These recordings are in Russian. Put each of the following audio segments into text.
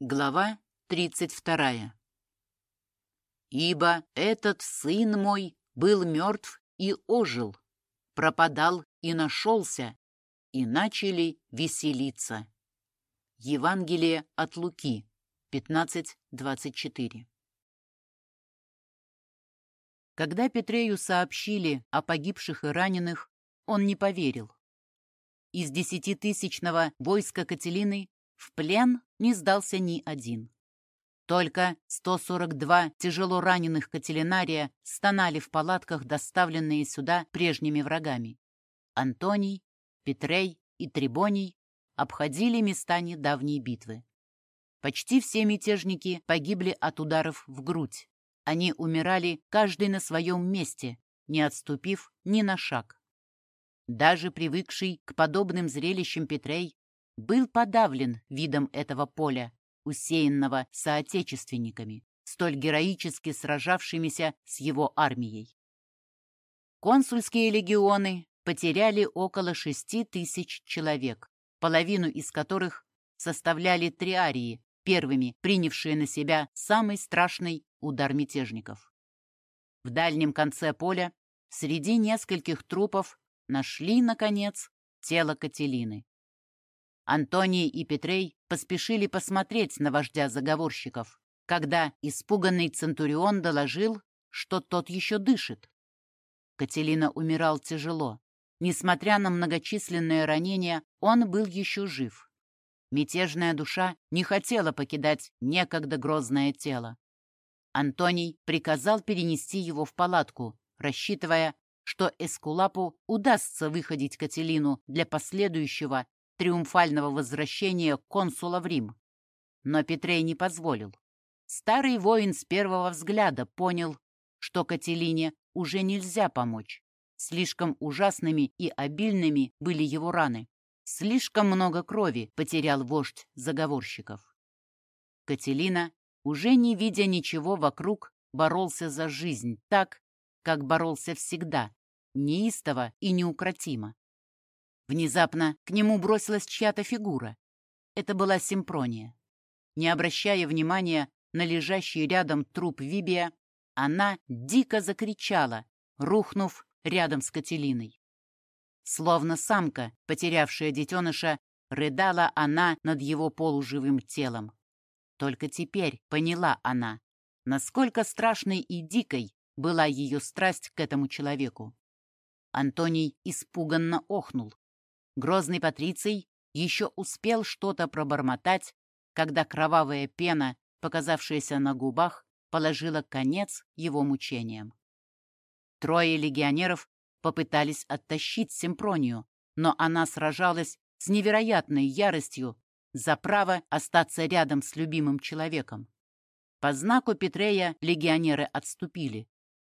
Глава 32. «Ибо этот сын мой был мертв и ожил, пропадал и нашелся, и начали веселиться». Евангелие от Луки, 15.24. Когда Петрею сообщили о погибших и раненых, он не поверил. Из десятитысячного войска Кателины в плен не сдался ни один. Только 142 тяжело раненых Кателинария стонали в палатках, доставленные сюда прежними врагами. Антоний, Петрей и Трибоний обходили места недавней битвы. Почти все мятежники погибли от ударов в грудь. Они умирали каждый на своем месте, не отступив ни на шаг. Даже привыкший к подобным зрелищам Петрей был подавлен видом этого поля, усеянного соотечественниками, столь героически сражавшимися с его армией. Консульские легионы потеряли около шести тысяч человек, половину из которых составляли триарии, первыми принявшие на себя самый страшный удар мятежников. В дальнем конце поля, среди нескольких трупов, нашли, наконец, тело Кателины. Антоний и Петрей поспешили посмотреть на вождя заговорщиков, когда испуганный Центурион доложил, что тот еще дышит. Кателина умирал тяжело. Несмотря на многочисленные ранения, он был еще жив. Мятежная душа не хотела покидать некогда грозное тело. Антоний приказал перенести его в палатку, рассчитывая, что Эскулапу удастся выходить Кателину для последующего триумфального возвращения консула в Рим. Но Петрей не позволил. Старый воин с первого взгляда понял, что Кателине уже нельзя помочь. Слишком ужасными и обильными были его раны. Слишком много крови потерял вождь заговорщиков. Кателина, уже не видя ничего вокруг, боролся за жизнь так, как боролся всегда, неистово и неукротимо. Внезапно к нему бросилась чья-то фигура. Это была Симпрония. Не обращая внимания на лежащий рядом труп Вибия, она дико закричала, рухнув рядом с Кателиной. Словно самка, потерявшая детеныша, рыдала она над его полуживым телом. Только теперь поняла она, насколько страшной и дикой была ее страсть к этому человеку. Антоний испуганно охнул. Грозный Патриций еще успел что-то пробормотать, когда кровавая пена, показавшаяся на губах, положила конец его мучениям. Трое легионеров попытались оттащить Симпронию, но она сражалась с невероятной яростью за право остаться рядом с любимым человеком. По знаку Петрея легионеры отступили,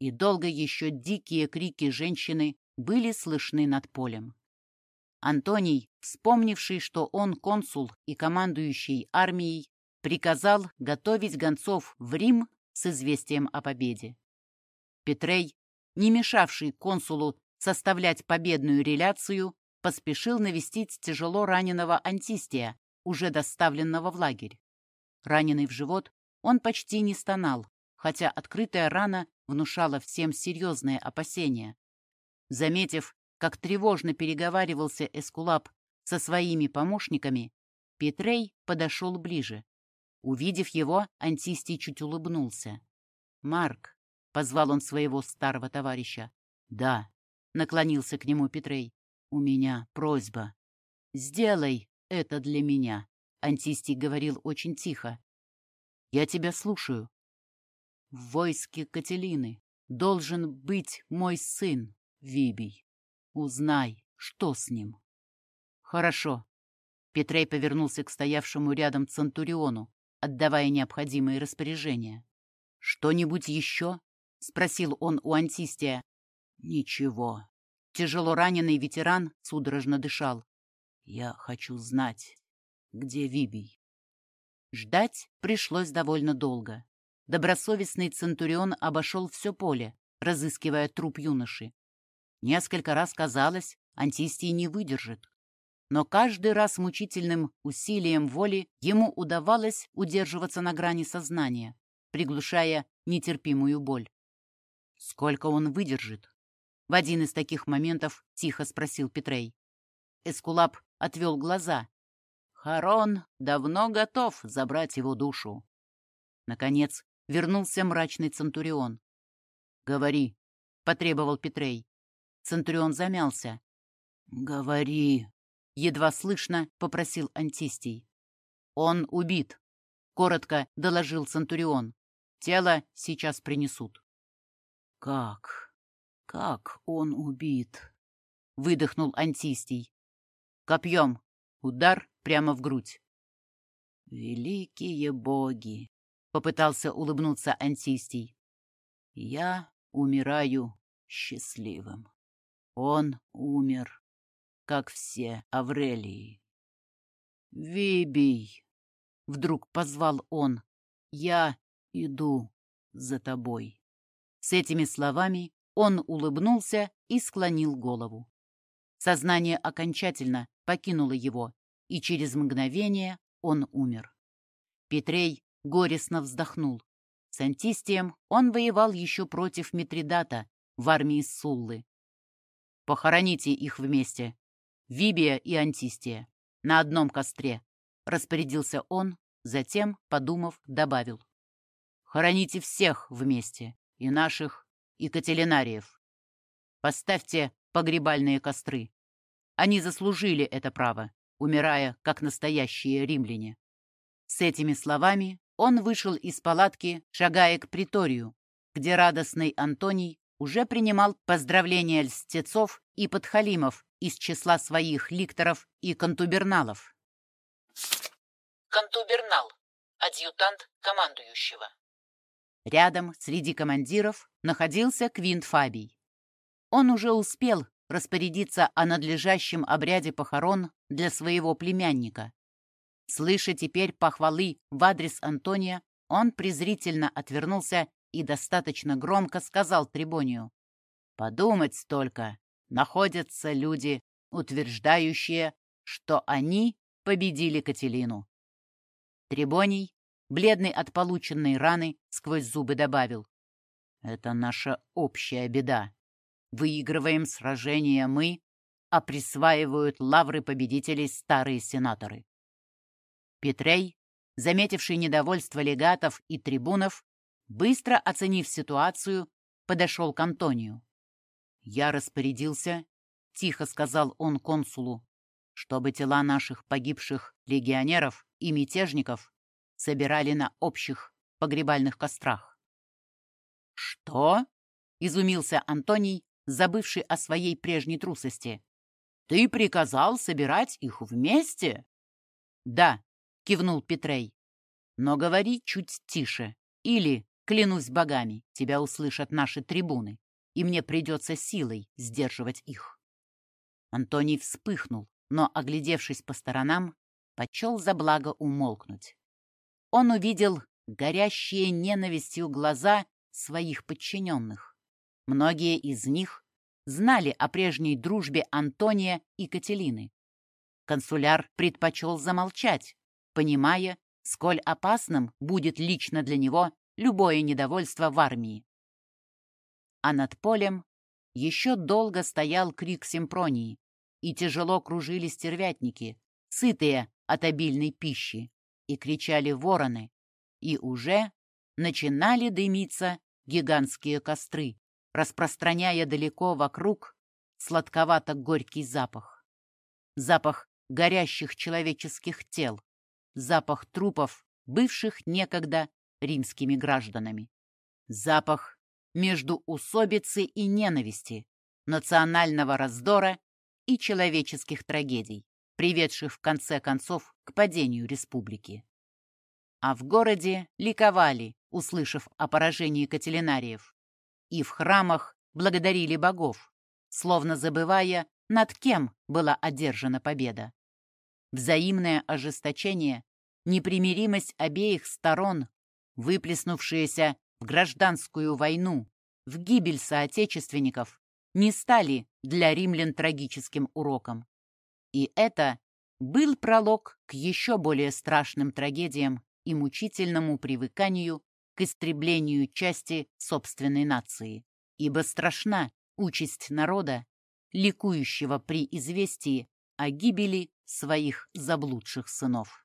и долго еще дикие крики женщины были слышны над полем. Антоний, вспомнивший, что он консул и командующий армией, приказал готовить гонцов в Рим с известием о победе. Петрей, не мешавший консулу составлять победную реляцию, поспешил навестить тяжело раненого Антистия, уже доставленного в лагерь. Раненый в живот, он почти не стонал, хотя открытая рана внушала всем серьезные опасения. Заметив, как тревожно переговаривался Эскулап со своими помощниками, Петрей подошел ближе. Увидев его, Антистий чуть улыбнулся. «Марк», — позвал он своего старого товарища. «Да», — наклонился к нему Петрей. «У меня просьба. Сделай это для меня», — Антистий говорил очень тихо. «Я тебя слушаю». «В войске Кателины должен быть мой сын, Вибий». Узнай, что с ним. Хорошо. Петрей повернулся к стоявшему рядом Центуриону, отдавая необходимые распоряжения. «Что-нибудь еще?» — спросил он у Антистия. «Ничего». Тяжело раненый ветеран судорожно дышал. «Я хочу знать, где Вибий». Ждать пришлось довольно долго. Добросовестный Центурион обошел все поле, разыскивая труп юноши. Несколько раз казалось, Антистий не выдержит. но каждый раз мучительным усилием воли ему удавалось удерживаться на грани сознания, приглушая нетерпимую боль. Сколько он выдержит? В один из таких моментов тихо спросил Петрей. Эскулап отвел глаза. Харон давно готов забрать его душу. Наконец вернулся мрачный Центурион. «Говори», — потребовал Петрей. Центурион замялся. «Говори», — едва слышно попросил Антистий. «Он убит», — коротко доложил Центурион. «Тело сейчас принесут». «Как? Как он убит?» — выдохнул Антистий. «Копьем. Удар прямо в грудь». «Великие боги!» — попытался улыбнуться Антистий. «Я умираю счастливым. Он умер, как все Аврелии». «Вибий!» — вдруг позвал он. «Я иду за тобой». С этими словами он улыбнулся и склонил голову. Сознание окончательно покинуло его, и через мгновение он умер. Петрей горестно вздохнул. С Антистием он воевал еще против Митридата в армии Суллы. «Похороните их вместе, Вибия и Антистия, на одном костре», — распорядился он, затем, подумав, добавил. «Хороните всех вместе, и наших, и Кателинариев. Поставьте погребальные костры. Они заслужили это право, умирая, как настоящие римляне. С этими словами он вышел из палатки, шагая к приторию, где радостный Антоний уже принимал поздравления льстецов и подхалимов из числа своих ликторов и контуберналов. Контубернал – адъютант командующего. Рядом, среди командиров, находился Квинт Фабий. Он уже успел распорядиться о надлежащем обряде похорон для своего племянника. Слыша теперь похвалы в адрес Антония, он презрительно отвернулся и достаточно громко сказал Трибонию. «Подумать только, находятся люди, утверждающие, что они победили Кателину». Трибоний бледный от полученной раны, сквозь зубы добавил. «Это наша общая беда. Выигрываем сражения мы, а присваивают лавры победителей старые сенаторы». Петрей, заметивший недовольство легатов и трибунов, быстро оценив ситуацию, подошел к Антонию. «Я распорядился», — тихо сказал он консулу, «чтобы тела наших погибших легионеров и мятежников собирали на общих погребальных кострах. «Что?» — изумился Антоний, забывший о своей прежней трусости. «Ты приказал собирать их вместе?» «Да», — кивнул Петрей. «Но говори чуть тише, или, клянусь богами, тебя услышат наши трибуны, и мне придется силой сдерживать их». Антоний вспыхнул, но, оглядевшись по сторонам, почел за благо умолкнуть он увидел горящие ненавистью глаза своих подчиненных. Многие из них знали о прежней дружбе Антония и Кателины. Консуляр предпочел замолчать, понимая, сколь опасным будет лично для него любое недовольство в армии. А над полем еще долго стоял крик симпронии, и тяжело кружили стервятники, сытые от обильной пищи и кричали вороны, и уже начинали дымиться гигантские костры, распространяя далеко вокруг сладковато-горький запах. Запах горящих человеческих тел, запах трупов, бывших некогда римскими гражданами. Запах между усобицы и ненависти, национального раздора и человеческих трагедий приведших в конце концов к падению республики. А в городе ликовали, услышав о поражении кателинариев, и в храмах благодарили богов, словно забывая, над кем была одержана победа. Взаимное ожесточение, непримиримость обеих сторон, выплеснувшиеся в гражданскую войну, в гибель соотечественников, не стали для римлян трагическим уроком. И это был пролог к еще более страшным трагедиям и мучительному привыканию к истреблению части собственной нации. Ибо страшна участь народа, ликующего при известии о гибели своих заблудших сынов.